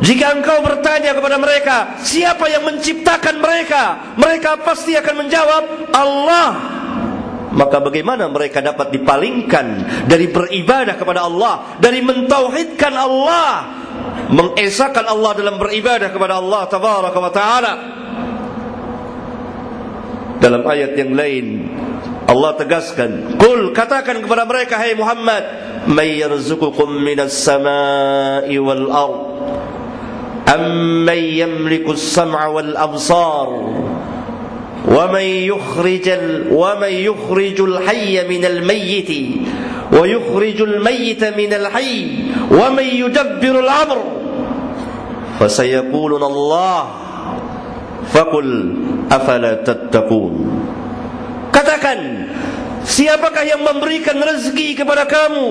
Jika engkau bertanya kepada mereka Siapa yang menciptakan mereka? Mereka pasti akan menjawab Allah. Maka bagaimana mereka dapat dipalingkan Dari beribadah kepada Allah Dari mentauhidkan Allah Mengesahkan Allah dalam beribadah kepada Allah Tabaraka wa ta'ala? Dalam ayat yang lain Allah tegaskan Kul katakan kepada mereka Hai Muhammad May yarzukukum minas sama'i wal ard أمن يملك السمع والأبصار ومن يخرج ومن يخرج الحي من الميت ويخرج الميت من الحي ومن يدبر الأمر فسيقولون الله فقل أفلا تتقون katakan siapakah yang memberikan rezeki kepada kamu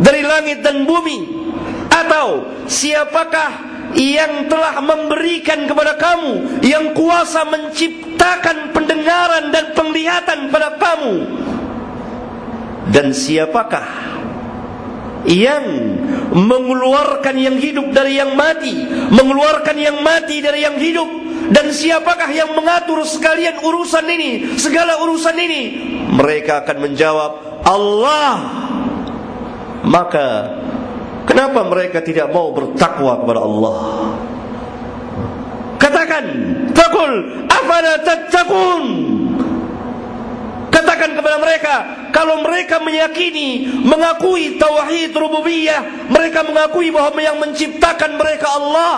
dari langit dan bumi? Atau siapakah yang telah memberikan kepada kamu yang kuasa menciptakan pendengaran dan penglihatan pada kamu. Dan siapakah yang mengeluarkan yang hidup dari yang mati mengeluarkan yang mati dari yang hidup? Dan siapakah yang mengatur sekalian urusan ini segala urusan ini? Mereka akan menjawab Allah. Maka Kenapa mereka tidak mau bertakwa kepada Allah? Katakan, "Fakul afala tattaqun?" Katakan kepada mereka, kalau mereka meyakini, mengakui tauhid rububiyah, mereka mengakui bahawa yang menciptakan mereka Allah,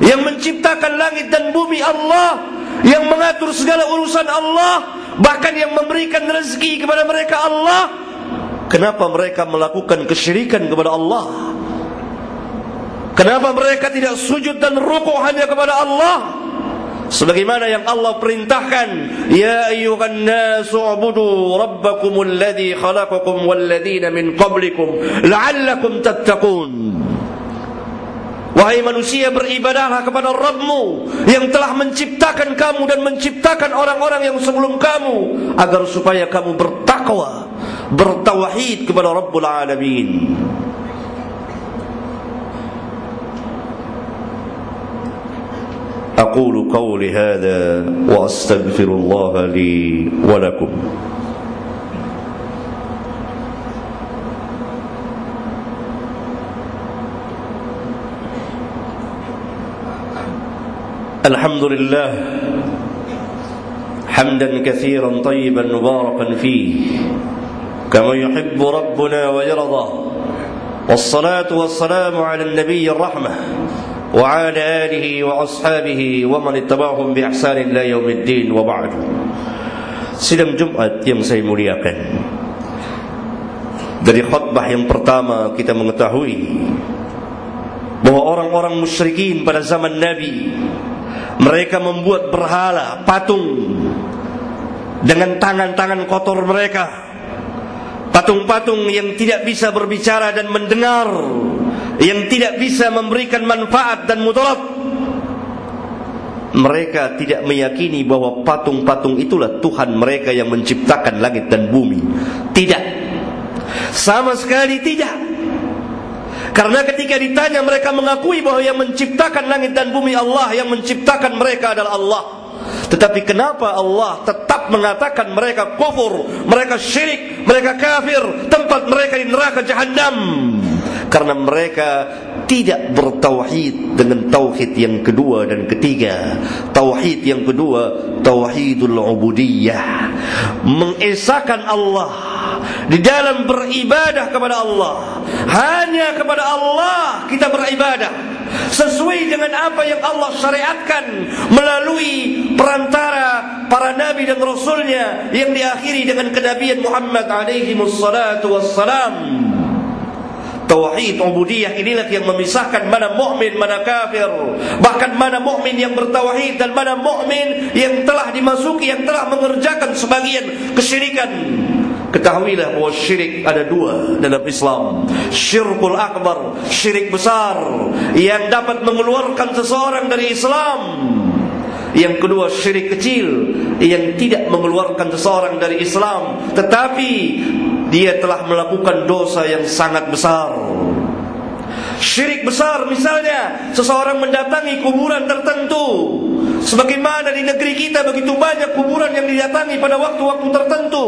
yang menciptakan langit dan bumi Allah, yang mengatur segala urusan Allah, bahkan yang memberikan rezeki kepada mereka Allah, Kenapa mereka melakukan kesyirikan kepada Allah? Kenapa mereka tidak sujud dan rukuk hanya kepada Allah? Sebagaimana yang Allah perintahkan, Ya ayuhan nasu abudu rabbakumul ladhi khalaqakum wal ladhina min qablikum la'allakum tattaqun. Wahai manusia beribadahlah kepada Rabbmu yang telah menciptakan kamu dan menciptakan orang-orang yang sebelum kamu agar supaya kamu bertakwa bertauhid kepada Rabbul Alamin. أقول قولي هذا وأستغفر الله لي ولكم الحمد لله حمدا كثيرا طيبا مباركا فيه كما يحب ربنا ويرضى والصلاة والسلام على النبي الرحمة وعلى آله وأصحابه ومن اتبعهم بإحسان إلى يوم الدين وبعد Sidang Jumat yang saya muliakan Dari khutbah yang pertama kita mengetahui Bahawa orang-orang musyrikin pada zaman Nabi Mereka membuat berhala, patung Dengan tangan-tangan kotor mereka Patung-patung yang tidak bisa berbicara dan mendengar Yang tidak bisa memberikan manfaat dan mudarat. Mereka tidak meyakini bahawa patung-patung itulah Tuhan mereka yang menciptakan langit dan bumi. Tidak. Sama sekali tidak. Karena ketika ditanya mereka mengakui bahawa yang menciptakan langit dan bumi Allah Yang menciptakan mereka adalah Allah tetapi kenapa Allah tetap mengatakan mereka kufur, mereka syirik, mereka kafir, tempat mereka di neraka jahanam? Karena mereka tidak bertauhid dengan tauhid yang kedua dan ketiga. Tauhid yang kedua, tauhidul ubudiyah. Mengesahkan Allah di dalam beribadah kepada Allah. Hanya kepada Allah kita beribadah sesuai dengan apa yang Allah syariatkan melalui perantara para nabi dan rasulnya yang diakhiri dengan kenabian Muhammad alaihi wassalatu wassalam. Tauhid ubudiyah inilah yang memisahkan mana mukmin mana kafir. Bahkan mana mukmin yang bertauhid dan mana mukmin yang telah dimasuki yang telah mengerjakan sebagian kesyirikan Ketahuilah bahawa syirik ada dua dalam Islam. Syirkul akbar, syirik besar. Yang dapat mengeluarkan seseorang dari Islam. Yang kedua syirik kecil Yang tidak mengeluarkan seseorang dari Islam. Tetapi dia telah melakukan dosa yang sangat besar. Syirik besar misalnya Seseorang mendatangi kuburan tertentu Sebagaimana di negeri kita begitu banyak kuburan yang didatangi pada waktu-waktu tertentu.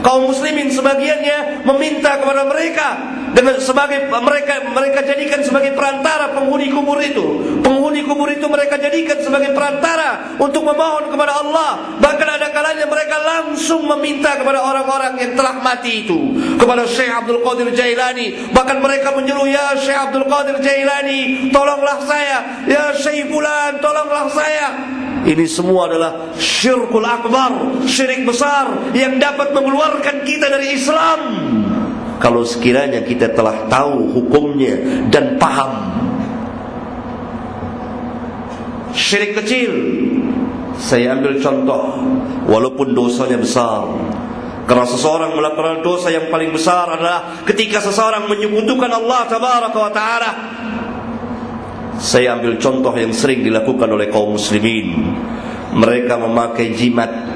Kaum muslimin sebagiannya meminta kepada mereka dengan sebagai mereka mereka jadikan sebagai perantara penghuni kubur itu. Penghuni kubur itu mereka jadikan sebagai perantara untuk memohon kepada Allah. Bahkan ada kalanya mereka langsung meminta kepada orang-orang yang telah mati itu, kepada Syekh Abdul Qadir Jailani. Bahkan mereka menyeru ya Syekh Abdul Qadir Jailani, tolonglah saya. Ya Syekh Fulan, tolonglah saya. Ini semua adalah syirkul akbar, syirik besar yang dapat mengeluarkan kita dari Islam kalau sekiranya kita telah tahu hukumnya dan paham. Syirik kecil. Saya ambil contoh. Walaupun dosanya besar. Kerana seseorang melakukan dosa yang paling besar adalah ketika seseorang menyebutkan Allah tabaraka wa taala. Saya ambil contoh yang sering dilakukan oleh kaum muslimin. Mereka memakai jimat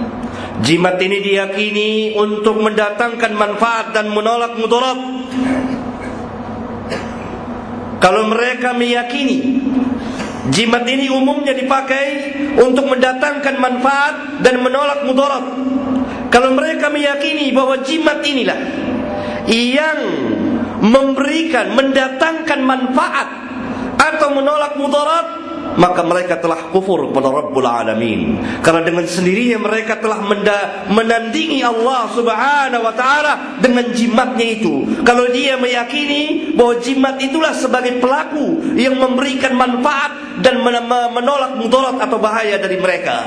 Jimat ini diyakini untuk mendatangkan manfaat dan menolak mudarat. Kalau mereka meyakini jimat ini umumnya dipakai untuk mendatangkan manfaat dan menolak mudarat. Kalau mereka meyakini bahwa jimat inilah yang memberikan mendatangkan manfaat atau menolak mudarat maka mereka telah kufur kepada Rabbul Alamin. Karena dengan sendirinya mereka telah menandingi Allah Subhanahu wa taala dengan jimatnya itu. Kalau dia meyakini bahwa jimat itulah sebagai pelaku yang memberikan manfaat dan menolak mudarat atau bahaya dari mereka.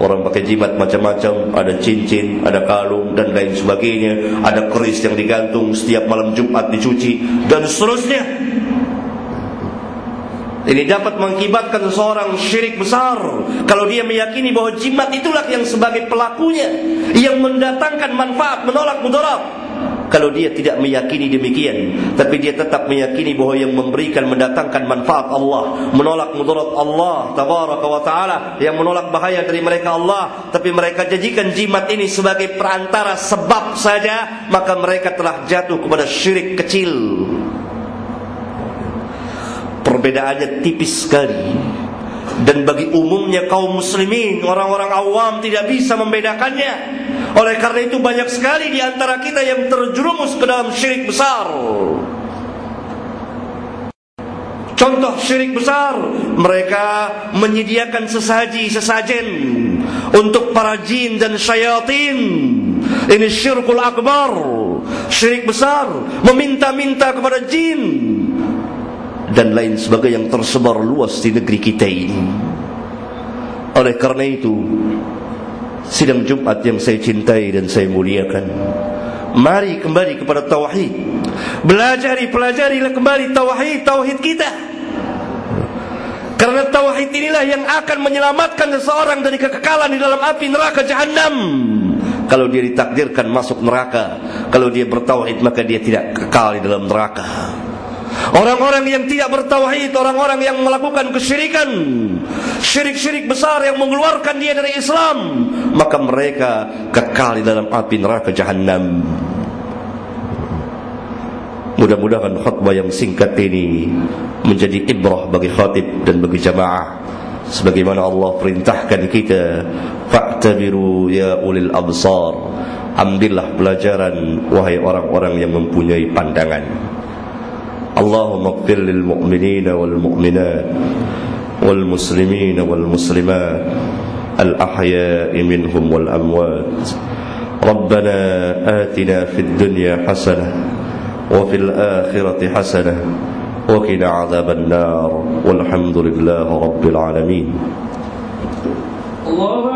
Orang pakai jimat macam-macam Ada cincin, ada kalung dan lain sebagainya Ada keris yang digantung setiap malam Jumat dicuci Dan seterusnya ini dapat mengakibatkan seseorang syirik besar kalau dia meyakini bahwa jimat itulah yang sebagai pelakunya yang mendatangkan manfaat menolak mudarat. Kalau dia tidak meyakini demikian, tapi dia tetap meyakini bahwa yang memberikan mendatangkan manfaat Allah, menolak mudarat Allah tabaraka wa taala, yang menolak bahaya dari mereka Allah, tapi mereka jadikan jimat ini sebagai perantara sebab saja, maka mereka telah jatuh kepada syirik kecil perbedaannya tipis sekali. Dan bagi umumnya kaum muslimin orang-orang awam tidak bisa membedakannya. Oleh karena itu banyak sekali di antara kita yang terjerumus ke dalam syirik besar. Contoh syirik besar mereka menyediakan sesaji sesajen untuk para jin dan syaitan ini syirkul akbar. Syirik besar meminta-minta kepada jin dan lain sebagainya yang tersebar luas di negeri kita ini. Oleh karena itu, sidang Jumat yang saya cintai dan saya muliakan, mari kembali kepada tauhid. Belajari, pelajarilah kembali tauhid, tauhid kita. Karena tauhid inilah yang akan menyelamatkan seseorang dari kekekalan di dalam api neraka jahanam. Kalau dia ditakdirkan masuk neraka, kalau dia bertauhid maka dia tidak kekal di dalam neraka. Orang-orang yang tidak bertauhid, orang-orang yang melakukan kesyirikan, syirik-syirik besar yang mengeluarkan dia dari Islam, maka mereka kekal di dalam api neraka jahanam. Mudah-mudahan khutbah yang singkat ini menjadi ibrah bagi khatib dan bagi jamaah. Sebagaimana Allah perintahkan kita fa'tabiru ya ulil absar. Ambillah pelajaran wahai orang-orang yang mempunyai pandangan اللهم اغفر للمؤمنين والمؤمنات والمسلمين والمسلمات الأحياء منهم والأموات. ربنا آتنا في الدنيا حسنة وفي الآخرة حسنة وقنا عذاب النار. والحمد لله رب العالمين. الله